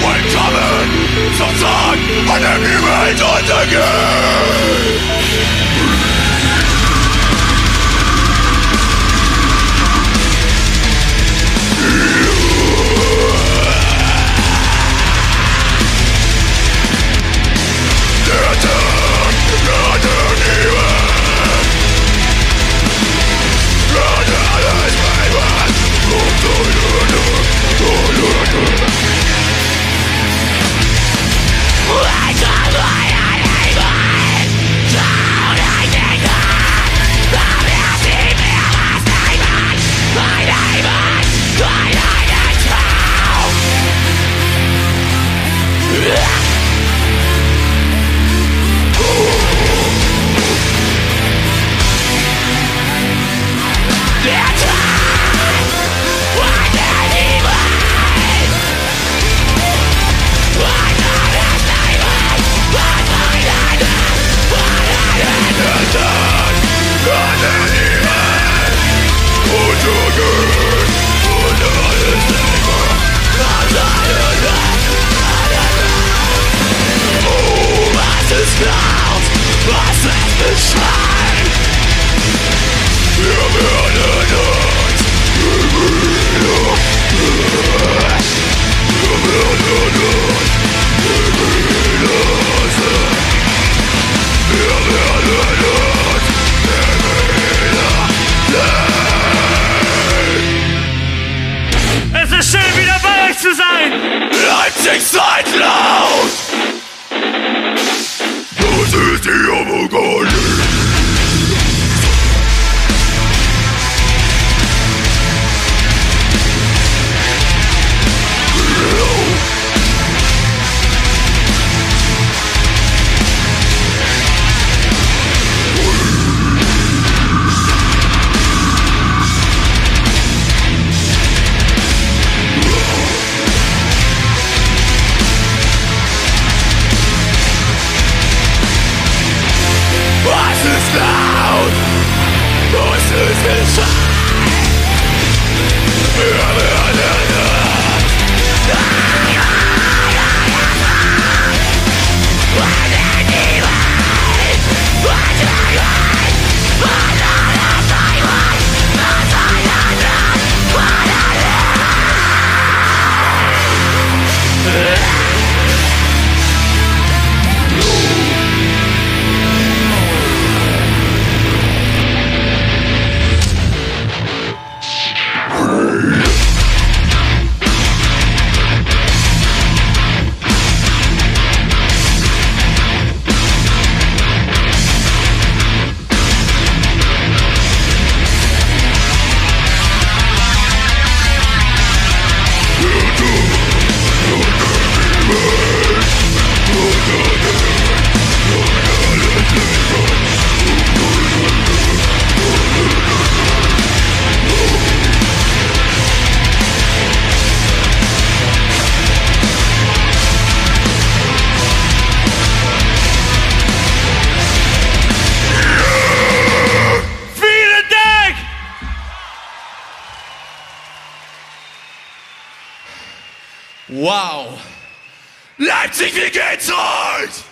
Willkommen zum Tag an dem die Welt untergeht. Was Wow! Leipzig, wie geht's euch?